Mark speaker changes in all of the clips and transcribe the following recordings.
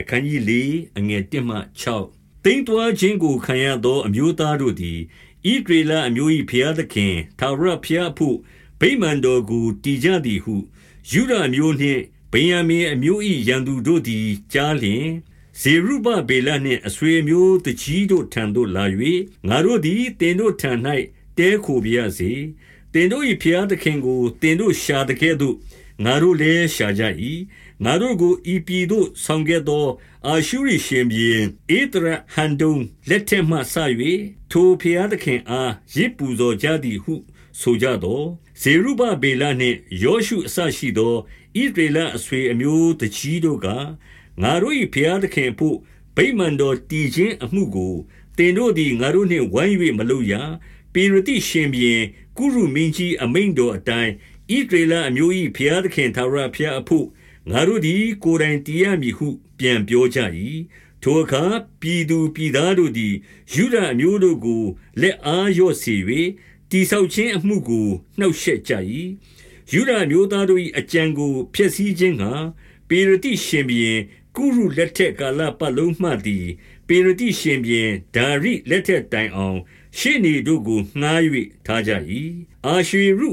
Speaker 1: အခန်းကြီး၄အငယ်1မှ6တိမ်တွားခြင်းကိုခံရသော အမျိုးသားတို့သည်ဣဒရေလအမျိုး၏ဖျားသခင်သာရဖျားဖို့ဗိမာန်တော်ကိုတည်ကြသည်ဟုယူဒအမျိုးနှင့်ဗိယံမင်အမျိုး၏ရန်သူတို့သည်ကြားလျင်ဇေရုဘဗေလနှင့်အဆွေမျိုးတကြီးတို့ထံသို့လာ၍ငါတို့သည်တင်တို့ထံ၌တဲခိုပြရစေတင်တို့၏ဖျားသခင်ကိုတင်တို့ရှာတဲ့ကဲ့သို့ ငါတို့လည်းရှာကြ၏ငါတို့ကိုဤပြည်သို့ဆောင်ခဲ့သော အာရှုရိရှင်ဘီဧဒရဟန်ဒုံလက်ထက်မှဆ၍ထိုဖျားသခင်အားရစ်ပူဇော်ကြသည်ဟု ဆိုကြသောဇေရုဘဗေလနှင့်ယောရှုအစရှိသောဣဒရေလအဆွေအမျိုးတကြီးတို့ကငါတို့၏ဖျားသခင်ဖို့ဗိမာန်တော်တည်ခြင်းအမှုကိုတင်တို့သည်ငါတို့နှင့်ဝိုင်း၍မလုပ်ရပေရတိရှင်ဘီကုရုမင်းကြီးအမိန်တော်အတိုင်း ဣဒရေလအမျိုး၏ဖျားသခင်သာရဖျားအဖို့ငါတို့သည် ကိုယ်တိုင်တည်ရမည်ဟု ပြန်ပြောကြ၏ထိုအခါပြည်သူပြည်သားတို့သည်ယူဒအမျိုးတို့ကိုလက်အားလျော့စေ၍တိဆောက်ခြင်းအမှုကိုနှောက်ယှက်ကြ၏ယူဒအမျိုးသားတို့၏အကြံကိုဖျက်ဆီးခြင်းကပေရတိရှင်ဘီရင်ကုရုလက်ထက်ကာလပတ်လုံးမှသည်ပေရတိရှင်ဘီရင်ဒါရိလက်ထက်တိုင်အောင် ရှေ့နေတို့ကိုငှား၍ထားကြ၏အာရွှေရု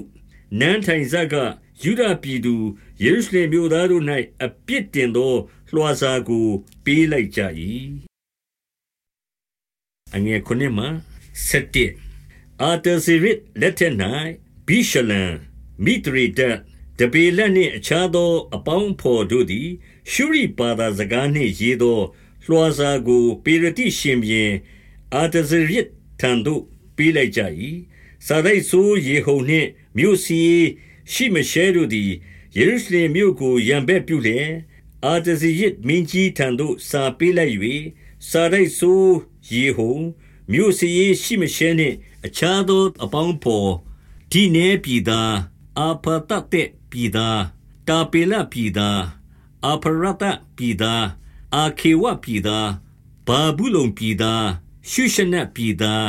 Speaker 1: နန်းထိုင်ဇက်ကယူဒပြည်သူယေရုရှလင်မြို့သားတို့၌အပြစ်တင်သော လွှာစာကိုပေးလိုက်ကြ၏အငယ်ခုနှစ်မှ7အာတဇေရစ်လက်ထက်၌ဘိရှလံမိတရီဒတ်တပေလက်နှင့်အခြားသော အပေါင်းဖော်တို့သည် ရှုရိပါသာစကားနှင့်ရေးသော လွှာစာကို ပေရတိရှင်ပြန်အာတဇေရစ်ထံသို့ပေးလိုက်ကြ၏ စာဒိတ်ဆိုးယေဟုန်နှင့်မြို့စီရှိမရှဲတို့သည်ယေရုရှလင်မြို့ကိုရံဘက်ပြုလျက်အာတဇိယစ်မင်းကြီးထံသို့စာပေးလိုက်၍စာရိုက်ဆိုးယေဟုံမြို့စည်းရှိမရှဲနှင့်အခြားသောအပေါင်းဖော်ဒီနေပြည်သားအာဖတတက်ပြည်သားတာပေလပြည်သားအာဖရတပြည်သားအာခေဝပြည်သားဘာဘူးလုံပြည်သားရှုရှနက်ပြည်သား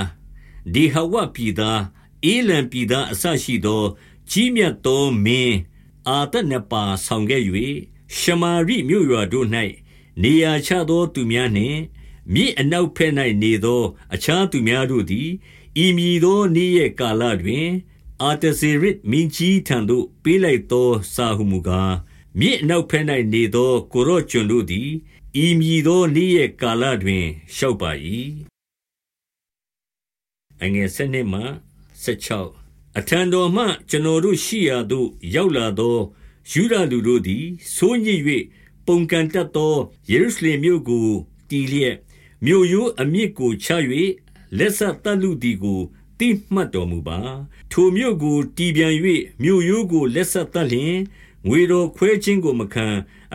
Speaker 1: ဒီဟဝပြည်သား အေလံပြည်သားအဆရှိသော ကြီးမြတ်သောမင်းအာတနပါဆောင်ခဲ့၍ရှမာရိမြို့ရွာတို့၌နေရာချသောသူများနှင့်မြစ်အနောက်ဘက်၌နေသော အခြားသူများတို့သည်ဤမည်သောနေ့ရက်ကာလတွင် အာတဇေရစ်မင်းကြီးထံသို့ပေးလိုက်သော စာဟုမူကားမြစ်အနောက်ဘက်၌နေသော ကိုရော့ကျွန်တို့သည်ဤမည်သောနေ့ရက်ကာလတွင်လျှောက်ပါ၏အငယ်၁၂မှ ၁၆အထံတော်မှ ကျွန်တော်တို့ရှိရာသို့ ရောက်လာသောယူဒလူတို့သည်ဆိုးညစ်၍ပုန်ကန်တတ်သောယေရုရှလင်မြို့ကိုတည်လျက်မြို့ရိုးအမြစ်ကိုချ၍လက်ဆက်တတ်လူသည်ကိုတိမှတ်တော်မူပါ ထိုမြို့ကိုတည်ပြန်၍မြို့ရိုးကိုလက်ဆက်တတ်လျင်ငွေတော်ခွဲခြင်းကိုမခံ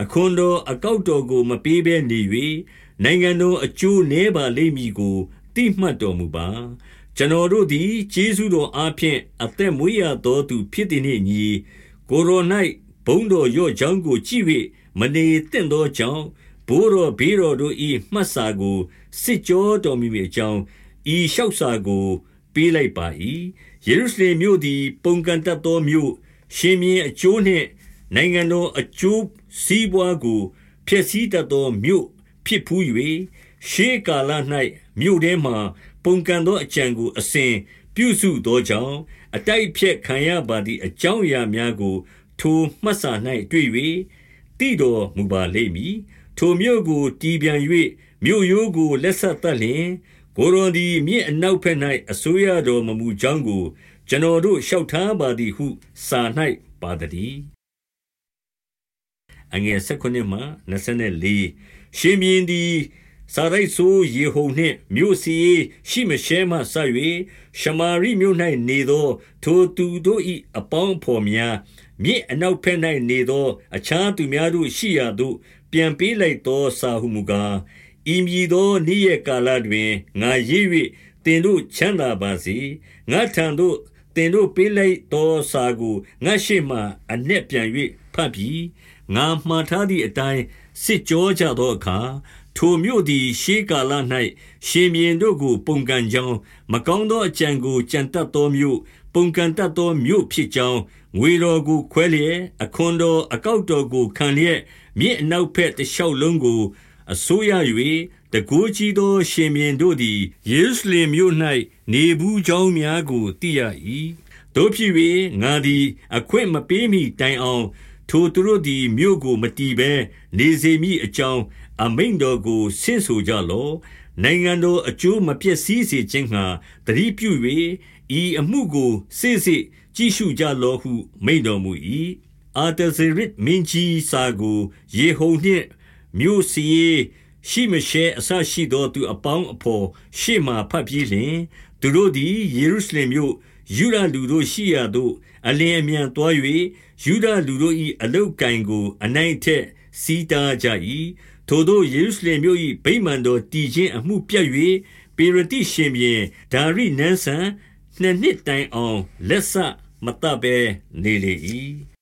Speaker 1: အခွန်တော်အကောက်တော်ကိုမပေးဘဲနေ၍နိုင်ငံတော်အကျိုးနည်းပါလိမ့်မည်ကိုတိမှတ်တော်မူပါ ကျွန်တော်တို့သည်ကျေးဇူးတော်အားဖြင့် အသက်မွေးရသောသူဖြစ်သည်နှင့်ညီ ကိုရို၌ဘုံတော်ရော့ချောင်းကို ကြည့်၍မနေတင့်သောကြောင့် ဘိုးတော်ဘေးတော်တို့၏မှတ်စာကို စစ်ကြောတော်မူမည်အကြောင်း ဤလျှောက်စာကို ပေးလိုက်ပါ၏ယေရုရှလင်မြို့သည် ပုံကန်တတ်သောမြို့ ရှင်မြင်းအကျိုးနှင့် နိုင်ငံတော်အကျိုးစီးပွားကို ဖျက်ဆီးတတ်သောမြို့ဖြစ်ဖူး၍ရှေးကာလ၌မြို့ထဲမှ ပုန်ကန်သောအကြံကို အစဉ်ပြုစုသောကြောင့် အတိုက်ဖြက်ခံရပါသည့်အကြောင်းအရာများကို ထိုမှတ်စာ၌တွေ့၍တည်တော်မူပါလိမ့်မည် ထိုမြို့ကို တည်ပြန်၍မြို့ရိုးကို လက်ဆက်သက်လျင် ကိုရောဒီမြင့်အနောက်ဘက်၌အစိုးရတော်မမူကြောင်းကို ကျွန်တော်တို့ လျှောက်ထားပါသည်ဟု စာ၌ပါသည်အငယ်၁၉မှ24ရှင်မြင်းသည် စာရိုက်ဆိုးယေဟုန်နှင့်မြို့စီရှိမရှဲမှဆ၍ရှမာရိမြို့၌နေသော ထိုသူတို့၏အပေါင်းဖော်များမြစ်အနောက်ဘက်၌နေသော အခြားသူများတို့ရှိရာသို့ပြန်ပေးလိုက်သောစာဟုမူကားဤမည်သောနေ့ရက်ကာလတွင်ငါရေး၍တင်တို့ချမ်းသာပါစေငါထံသို့တင်တို့ပေးလိုက်သောစာကိုငါရှိမှအ내ပြန်၍ဖတ်ပြီးငါမှားထားသည့်အတိုင်းစစ်ကြောကြသောအခါ ထိုမြို့သည် ရှေးကာလ၌ရှင်မြင်းတို့ကို ပုန်ကန်ကြောင်း မကောင်းသောအကြံကို ကြံတတ်သောမြို့ ပုန်ကန်တတ်သောမြို့ဖြစ်ကြောင်း ငွေတော်ကို ခွဲလျက် အခွန်တော်အကောက်တော်ကို ခံလျက် မြစ်အနောက်ဘက်တလျှောက်လုံးကို အစိုးရ၍တကိုးကြီးသော ရှင်မြင်းတို့သည် ယေရုရှလင်မြို့၌နေဘူးကြောင်းများကို သိရ၏တို့ဖြစ်၍ငါသည် အခွင့်မပေးမီတိုင်အောင် ထိုသူတို့သည် မြို့ကို မတီးဘဲနေစေမိအကြောင်း အမိန်တော်ကို ဆင့်ဆိုကြလော့ နိုင်ငံတော်အကျိုးမပျက်စီးစေခြင်းငှာတတိပြု၍ဤအမှုကို စေ့စေ့ကြည့်ရှုကြလော့ဟု မိန်တော်မူ၏အာတဇေရစ်မင်းကြီးစာကို ယေဟုန်နှင့် မြို့စည်းရှိမရှဲအဆရှိသော သူအပေါင်းအဖော်ရှေ့မှဖတ်ပြီးလျှင် သူတို့သည်ယေရုရှလင်မြို့ယူဒလူတို့ရှိရာသို့ အလင်းအမြန်သွား၍ယူဒလူတို့၏အလုတ်ကင်ကို အနိုင်ထက်စီးတားကြ၏ထိုတို့ယေရုရှလင်မြို့၏ဗိမာန်တော်တည်ခြင်းအမှုပြတ်၍ပေရတိရှင်ပြန်ဒါရိနန်းဆန်နှစ်နှစ်တိုင်အောင်လက်ဆမတတ်ဘဲနေလေ၏